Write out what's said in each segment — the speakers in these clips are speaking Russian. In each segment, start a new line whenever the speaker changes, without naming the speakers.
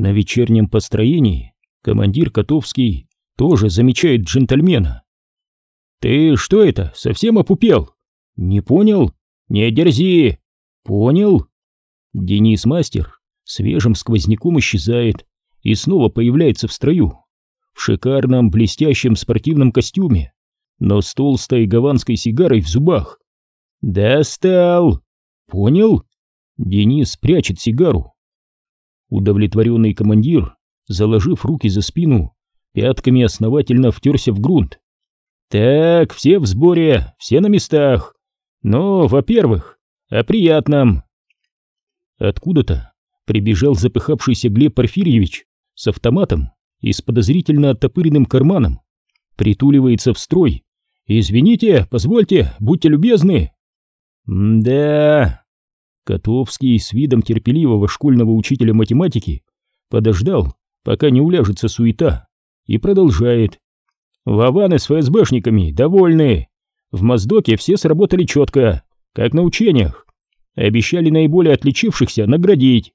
На вечернем построении командир Котовский тоже замечает джентльмена. «Ты что это, совсем опупел? Не понял? Не дерзи! Понял?» Денис Мастер свежим сквозняком исчезает и снова появляется в строю, в шикарном блестящем спортивном костюме, но с толстой гаванской сигарой в зубах. «Достал! Понял?» Денис прячет сигару. Удовлетворенный командир, заложив руки за спину, пятками основательно втерся в грунт. «Так, все в сборе, все на местах. Но, во-первых, о приятном». Откуда-то прибежал запыхавшийся Глеб Порфирьевич с автоматом и с подозрительно оттопыренным карманом, притуливается в строй. «Извините, позвольте, будьте любезны». «Да...» Котовский с видом терпеливого школьного учителя математики подождал, пока не уляжется суета, и продолжает. «Вованы с ФСБшниками довольны. В Моздоке все сработали четко, как на учениях. Обещали наиболее отличившихся наградить.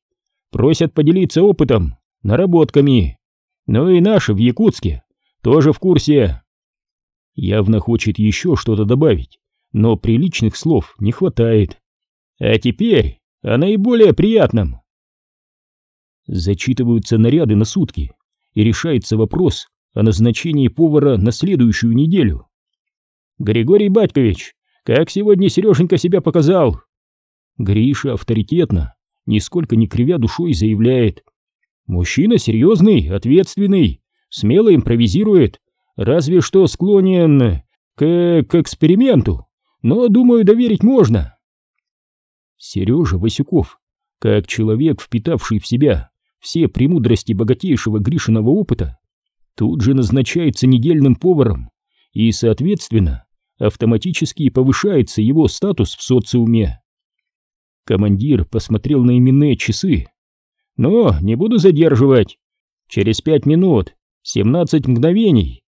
Просят поделиться опытом, наработками. Ну и наши в Якутске тоже в курсе». Явно хочет еще что-то добавить, но приличных слов не хватает. А теперь о наиболее приятном. Зачитываются наряды на сутки, и решается вопрос о назначении повара на следующую неделю. Григорий Батькович, как сегодня Сереженька себя показал? Гриша авторитетно, нисколько не кривя душой, заявляет. Мужчина серьезный, ответственный, смело импровизирует, разве что склонен к, к эксперименту, но, думаю, доверить можно. Сережа Васюков, как человек, впитавший в себя все премудрости богатейшего Гришиного опыта, тут же назначается недельным поваром и, соответственно, автоматически повышается его статус в социуме. Командир посмотрел на именные часы. «Но не буду задерживать. Через пять минут, семнадцать мгновений».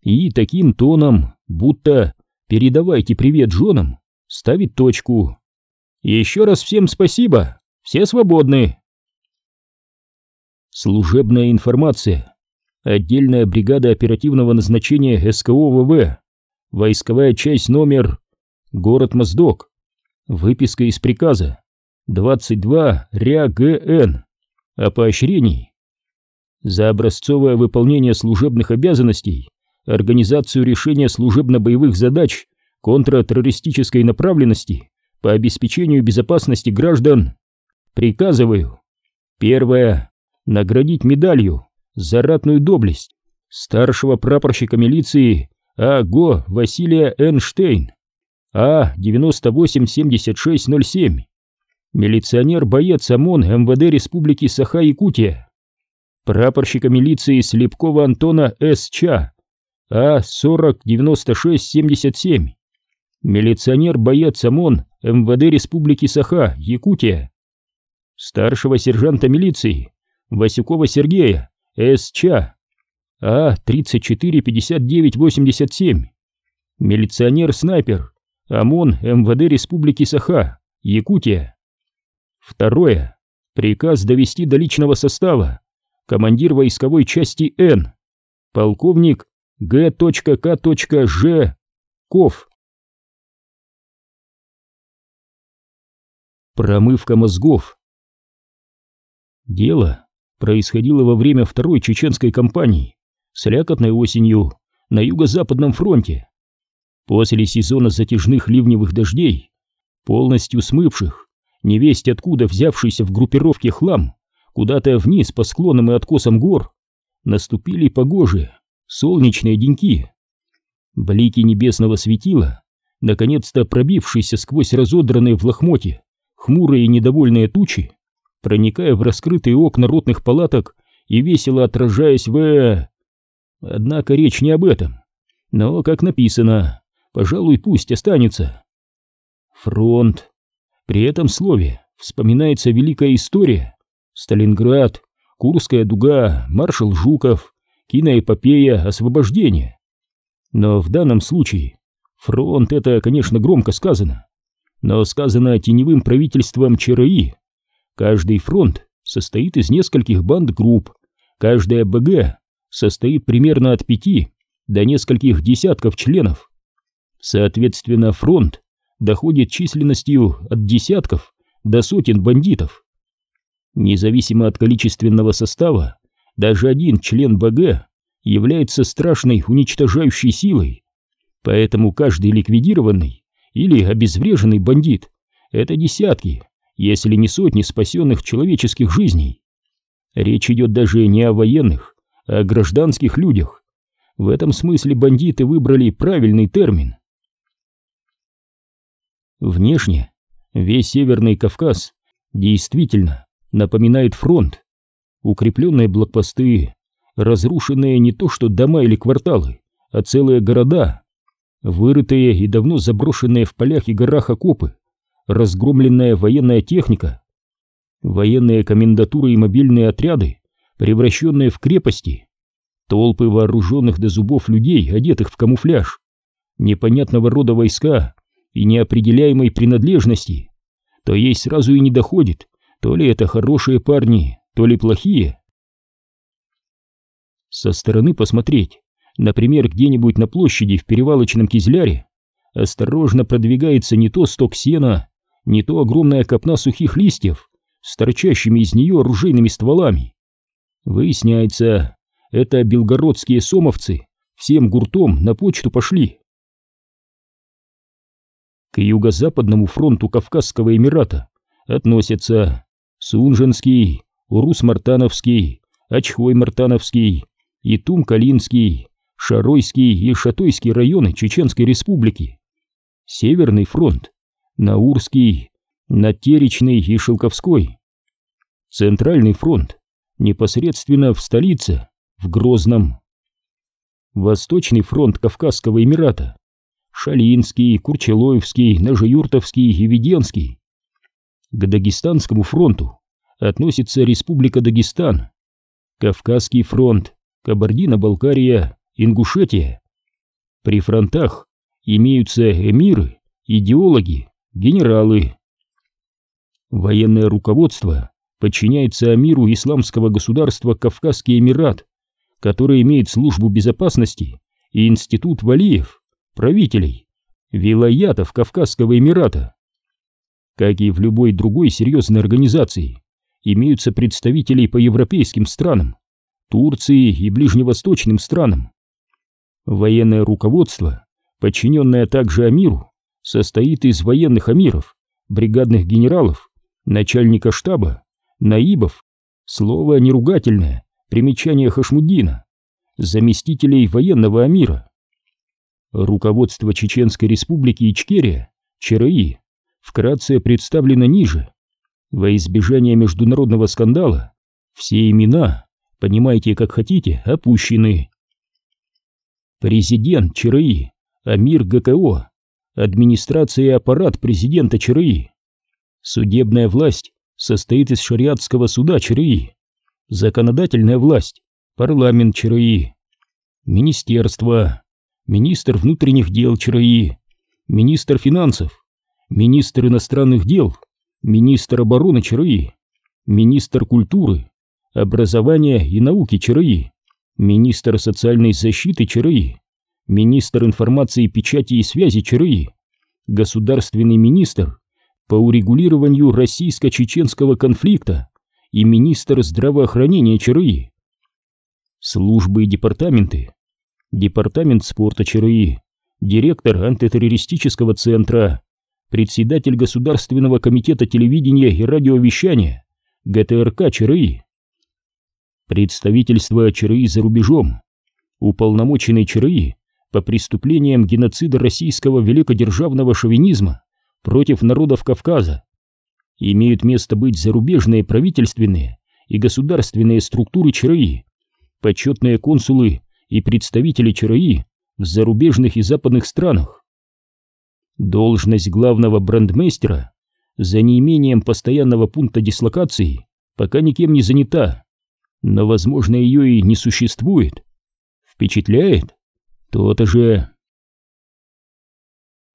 И таким тоном, будто «передавайте привет женам», ставит точку. Еще раз всем спасибо, все свободны. Служебная информация. Отдельная бригада оперативного назначения СКО ВВ. Войсковая часть номер... Город Моздок. Выписка из приказа. 22 РЯ ГН. О поощрении. За образцовое выполнение служебных обязанностей, организацию решения служебно-боевых задач контртеррористической направленности по обеспечению безопасности граждан приказываю. Первое. Наградить медалью за ратную доблесть старшего прапорщика милиции А.Го. Василия Эйнштейн, А-987607, милиционер-боец ОМОН МВД Республики Саха-Якутия, прапорщика милиции Слепкова Антона С.Ч., А-409677, милиционер-боец ОМОН МВД Республики Саха, Якутия, старшего сержанта милиции Васюкова Сергея, СЧ, А-345987, милиционер-снайпер, ОМОН МВД Республики Саха, Якутия. Второе. Приказ довести до личного состава командир войсковой части Н, полковник Г.К.Ж. Ков. Промывка мозгов. Дело происходило во время второй чеченской кампании, слякотной осенью, на юго-западном фронте. После сезона затяжных ливневых дождей, полностью смывших, невесть откуда взявшийся в группировке хлам, куда-то вниз по склонам и откосам гор, наступили погожие, солнечные деньки. Блики небесного светила, наконец-то пробившиеся сквозь разодранные в лохмоте хмурые и недовольные тучи, проникая в раскрытые окна ротных палаток и весело отражаясь в... Однако речь не об этом. Но, как написано, пожалуй, пусть останется. Фронт. При этом слове вспоминается великая история. Сталинград, Курская дуга, маршал Жуков, киноэпопея освобождения. Но в данном случае фронт это, конечно, громко сказано но сказано теневым правительством ЧРИ. Каждый фронт состоит из нескольких банд-групп. Каждая БГ состоит примерно от пяти до нескольких десятков членов. Соответственно, фронт доходит численностью от десятков до сотен бандитов. Независимо от количественного состава, даже один член БГ является страшной уничтожающей силой. Поэтому каждый ликвидированный или обезвреженный бандит — это десятки, если не сотни спасенных человеческих жизней. Речь идет даже не о военных, а о гражданских людях. В этом смысле бандиты выбрали правильный термин. Внешне весь Северный Кавказ действительно напоминает фронт. Укрепленные блокпосты, разрушенные не то что дома или кварталы, а целые города, вырытые и давно заброшенные в полях и горах окопы, разгромленная военная техника, военные комендатуры и мобильные отряды, превращенные в крепости, толпы вооруженных до зубов людей, одетых в камуфляж, непонятного рода войска и неопределяемой принадлежности, то есть сразу и не доходит, то ли это хорошие парни, то ли плохие. Со стороны посмотреть, например, где-нибудь на площади в перевалочном кизляре, осторожно продвигается не то сток сена, не то огромная копна сухих листьев с торчащими из нее оружейными стволами. Выясняется, это белгородские сомовцы всем гуртом на почту пошли. К юго-западному фронту Кавказского Эмирата относятся Сунженский, Урус-Мартановский, Очхой-Мартановский, Итум-Калинский, Шаройский и Шатойский районы Чеченской Республики, Северный фронт, Наурский, Натеречный и Шелковской, Центральный фронт, непосредственно в столице, в Грозном, Восточный фронт Кавказского Эмирата, Шалинский, Курчелоевский, Нажеюртовский и Веденский. К Дагестанскому фронту относится Республика Дагестан, Кавказский фронт, Кабардино-Балкария, Ингушетия. При фронтах имеются эмиры, идеологи, генералы. Военное руководство подчиняется амиру исламского государства Кавказский Эмират, который имеет службу безопасности и институт валиев, правителей, вилаятов Кавказского Эмирата. Как и в любой другой серьезной организации, имеются представители по европейским странам, Турции и ближневосточным странам. Военное руководство, подчиненное также Амиру, состоит из военных амиров, бригадных генералов, начальника штаба, наибов, слово неругательное, примечание Хашмуддина, заместителей военного амира. Руководство Чеченской республики Ичкерия, ЧРИ, вкратце представлено ниже. Во избежание международного скандала все имена, понимаете как хотите, опущены. Президент ЧРИ, Амир ГКО, администрация и аппарат президента ЧРИ. Судебная власть состоит из шариатского суда ЧРИ. Законодательная власть, парламент ЧРИ. Министерство, министр внутренних дел ЧРИ, министр финансов, министр иностранных дел, министр обороны ЧРИ, министр культуры, образования и науки ЧРИ, министр социальной защиты ЧРИ, министр информации, печати и связи ЧРИ, государственный министр по урегулированию российско-чеченского конфликта и министр здравоохранения ЧРИ. Службы и департаменты. Департамент спорта ЧРИ, директор антитеррористического центра, председатель Государственного комитета телевидения и радиовещания ГТРК ЧРИ. Представительство ЧРИ за рубежом. Уполномоченный ЧРИ по преступлениям геноцида российского великодержавного шовинизма против народов Кавказа. Имеют место быть зарубежные правительственные и государственные структуры ЧРИ, почетные консулы и представители ЧРИ в зарубежных и западных странах. Должность главного брандмейстера за неимением постоянного пункта дислокации пока никем не занята, но, возможно, ее и не существует. Впечатляет? То-то же.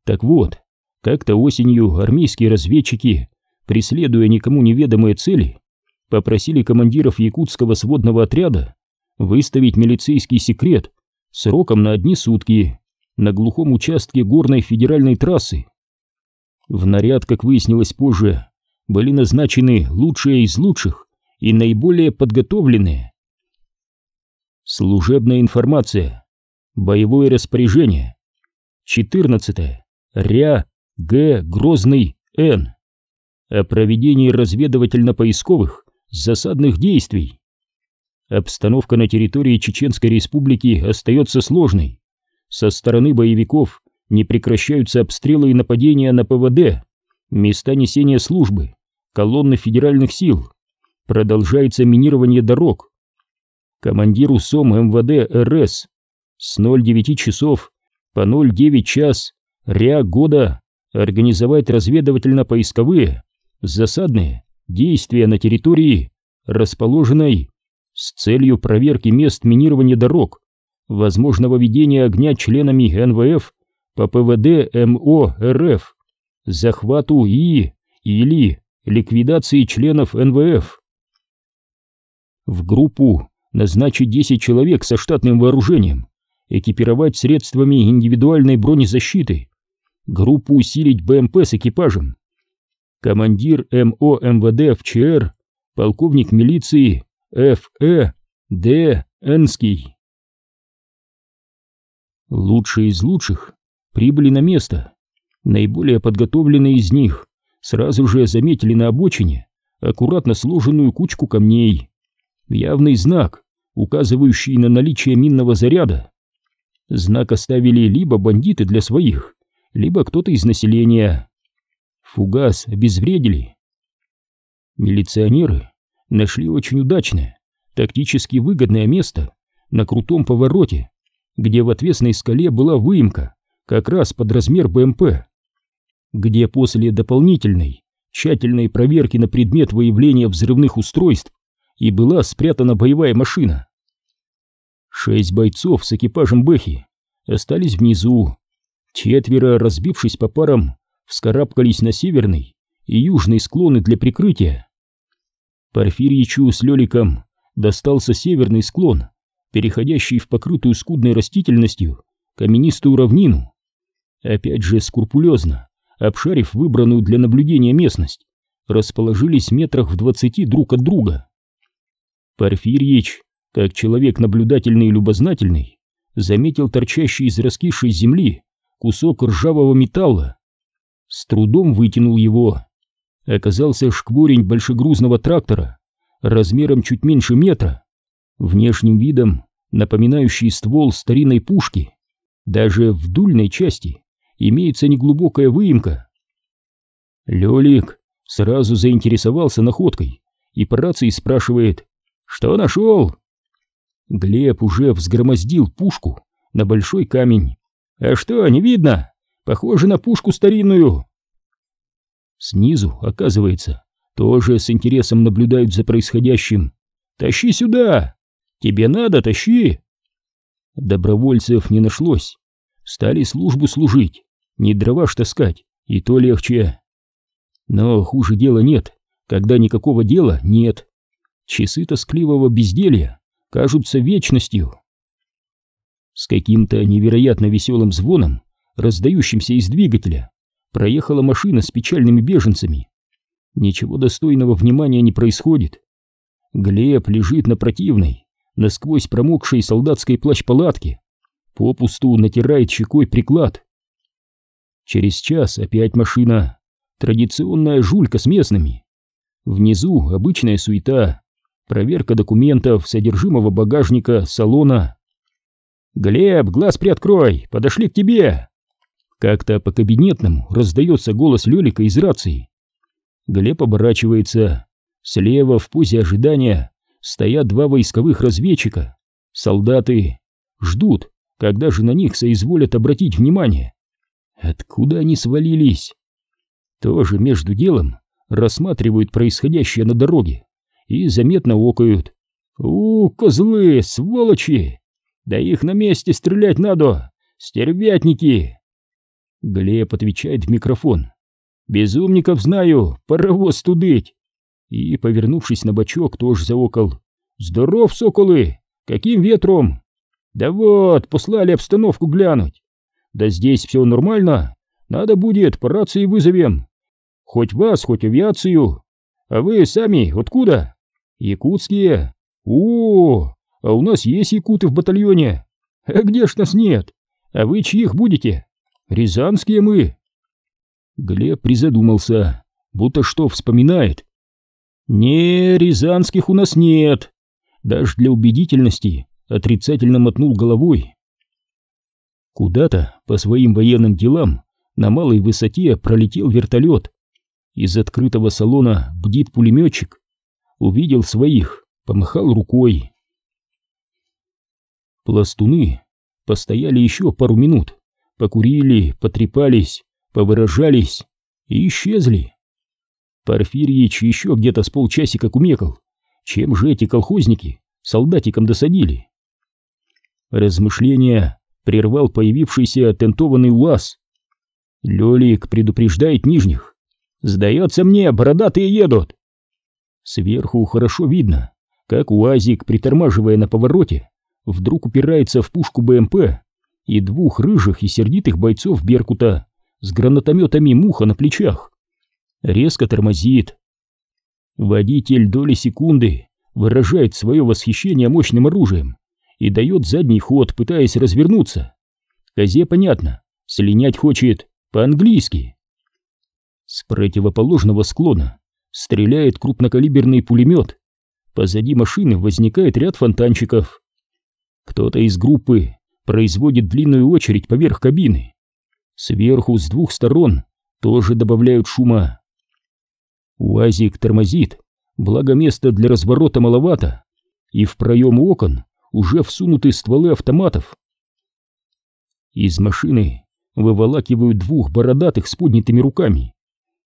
Так вот, как-то осенью армейские разведчики, преследуя никому неведомые цели, попросили командиров якутского сводного отряда выставить милицейский секрет сроком на одни сутки на глухом участке горной федеральной трассы. В наряд, как выяснилось позже, были назначены лучшие из лучших и наиболее подготовленные. Служебная информация. Боевое распоряжение. 14. Ря Г. Грозный Н. О проведении разведывательно-поисковых засадных действий. Обстановка на территории Чеченской Республики остается сложной. Со стороны боевиков не прекращаются обстрелы и нападения на ПВД, места несения службы, колонны федеральных сил. Продолжается минирование дорог. Командиру СОМ МВД РС с 09 часов по 09 час РЯ года организовать разведывательно-поисковые засадные действия на территории, расположенной с целью проверки мест минирования дорог, возможного ведения огня членами НВФ по ПВД МО РФ, захвату и или ликвидации членов НВФ. В группу назначить 10 человек со штатным вооружением, экипировать средствами индивидуальной бронезащиты, группу усилить БМП с экипажем. Командир МО МВД ФЧР, полковник милиции Ф.Э. Д. Энский. Лучшие из лучших прибыли на место. Наиболее подготовленные из них сразу же заметили на обочине аккуратно сложенную кучку камней. Явный знак, указывающий на наличие минного заряда. Знак оставили либо бандиты для своих, либо кто-то из населения. Фугас обезвредили. Милиционеры нашли очень удачное, тактически выгодное место на крутом повороте, где в отвесной скале была выемка, как раз под размер БМП, где после дополнительной, тщательной проверки на предмет выявления взрывных устройств и была спрятана боевая машина. Шесть бойцов с экипажем Бэхи остались внизу, четверо, разбившись по парам, вскарабкались на северный и южный склоны для прикрытия. Порфирьичу с Леликом достался северный склон, переходящий в покрытую скудной растительностью каменистую равнину. Опять же скрупулезно, обшарив выбранную для наблюдения местность, расположились метрах в двадцати друг от друга. Порфирьич, как человек наблюдательный и любознательный, заметил торчащий из раскисшей земли кусок ржавого металла. С трудом вытянул его, оказался шкворень большегрузного трактора размером чуть меньше метра, внешним видом напоминающий ствол старинной пушки. Даже в дульной части имеется неглубокая выемка. Лёлик сразу заинтересовался находкой и по рации спрашивает «Что нашел?» Глеб уже взгромоздил пушку на большой камень. «А что, не видно? Похоже на пушку старинную!» Снизу, оказывается, тоже с интересом наблюдают за происходящим. «Тащи сюда! Тебе надо, тащи!» Добровольцев не нашлось. Стали службу служить, не дрова ж таскать, и то легче. Но хуже дела нет, когда никакого дела нет. Часы тоскливого безделья кажутся вечностью. С каким-то невероятно веселым звоном, раздающимся из двигателя, проехала машина с печальными беженцами. Ничего достойного внимания не происходит. Глеб лежит на противной, насквозь промокшей солдатской плащ-палатке, попусту натирает щекой приклад. Через час опять машина, традиционная жулька с местными. Внизу обычная суета, проверка документов, содержимого багажника, салона. «Глеб, глаз приоткрой, подошли к тебе!» Как-то по кабинетному раздается голос Лелика из рации. Глеб оборачивается. Слева в позе ожидания стоят два войсковых разведчика. Солдаты ждут, когда же на них соизволят обратить внимание. Откуда они свалились? Тоже между делом рассматривают происходящее на дороге и заметно окают. «У, козлы, сволочи! Да их на месте стрелять надо! Стервятники!» Глеб отвечает в микрофон. «Безумников знаю, паровоз тудыть!» и, повернувшись на бочок, тоже заокол. «Здоров, соколы! Каким ветром?» «Да вот, послали обстановку глянуть. Да здесь все нормально. Надо будет, по рации вызовем. Хоть вас, хоть авиацию. А вы сами откуда?» «Якутские. О, а у нас есть якуты в батальоне. А где ж нас нет? А вы чьих будете? Рязанские мы». Глеб призадумался, будто что вспоминает. «Не, рязанских у нас нет!» Даже для убедительности отрицательно мотнул головой. Куда-то по своим военным делам на малой высоте пролетел вертолет. Из открытого салона бдит пулеметчик. Увидел своих, помахал рукой. Пластуны постояли еще пару минут, покурили, потрепались, повыражались и исчезли. Порфирьич еще где-то с полчасика кумекал, чем же эти колхозники солдатикам досадили. Размышления прервал появившийся тентованный УАЗ. Лёлик предупреждает нижних. «Сдается мне, бородатые едут!» Сверху хорошо видно, как УАЗик, притормаживая на повороте, вдруг упирается в пушку БМП и двух рыжих и сердитых бойцов Беркута с гранатометами муха на плечах. Резко тормозит. Водитель доли секунды выражает свое восхищение мощным оружием и дает задний ход, пытаясь развернуться. Козе понятно, слинять хочет по-английски. С противоположного склона стреляет крупнокалиберный пулемет. Позади машины возникает ряд фонтанчиков. Кто-то из группы производит длинную очередь поверх кабины. Сверху с двух сторон тоже добавляют шума. УАЗик тормозит, благо места для разворота маловато, и в проем окон уже всунуты стволы автоматов. Из машины выволакивают двух бородатых с поднятыми руками.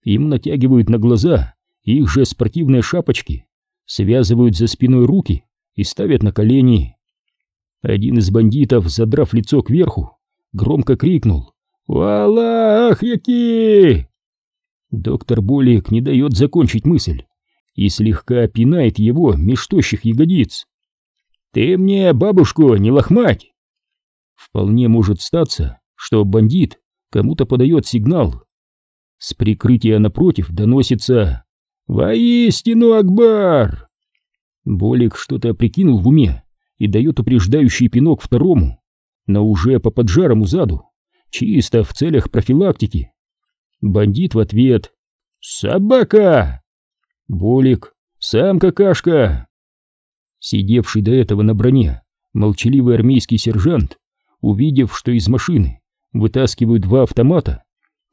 Им натягивают на глаза их же спортивные шапочки, связывают за спиной руки и ставят на колени. Один из бандитов, задрав лицо кверху, громко крикнул «Валах, яки!» Доктор Болик не дает закончить мысль и слегка пинает его меж тощих ягодиц. «Ты мне бабушку не лохмать!» Вполне может статься, что бандит кому-то подает сигнал. С прикрытия напротив доносится «Воистину, Акбар!» Болик что-то прикинул в уме и дает упреждающий пинок второму, но уже по поджарому заду чисто в целях профилактики. Бандит в ответ «Собака!» Болик «Сам какашка!» Сидевший до этого на броне молчаливый армейский сержант, увидев, что из машины вытаскивают два автомата,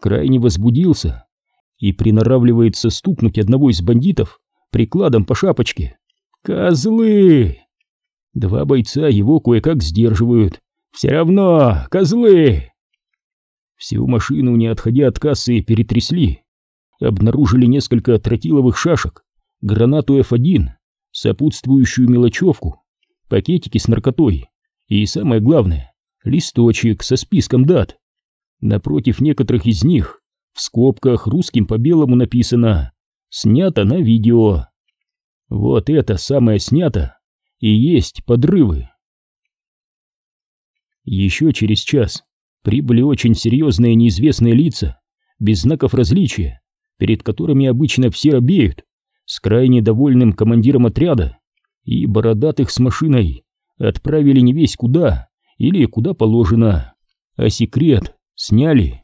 крайне возбудился и приноравливается стукнуть одного из бандитов прикладом по шапочке. «Козлы!» Два бойца его кое-как сдерживают. «Все равно, козлы!» Всю машину, не отходя от кассы, перетрясли. Обнаружили несколько тротиловых шашек, гранату F1, сопутствующую мелочевку, пакетики с наркотой и, самое главное, листочек со списком дат. Напротив некоторых из них в скобках русским по белому написано «Снято на видео». Вот это самое снято и есть подрывы. Еще через час прибыли очень серьезные неизвестные лица, без знаков различия, перед которыми обычно все обеют, с крайне довольным командиром отряда, и бородатых с машиной отправили не весь куда или куда положено, а секрет сняли.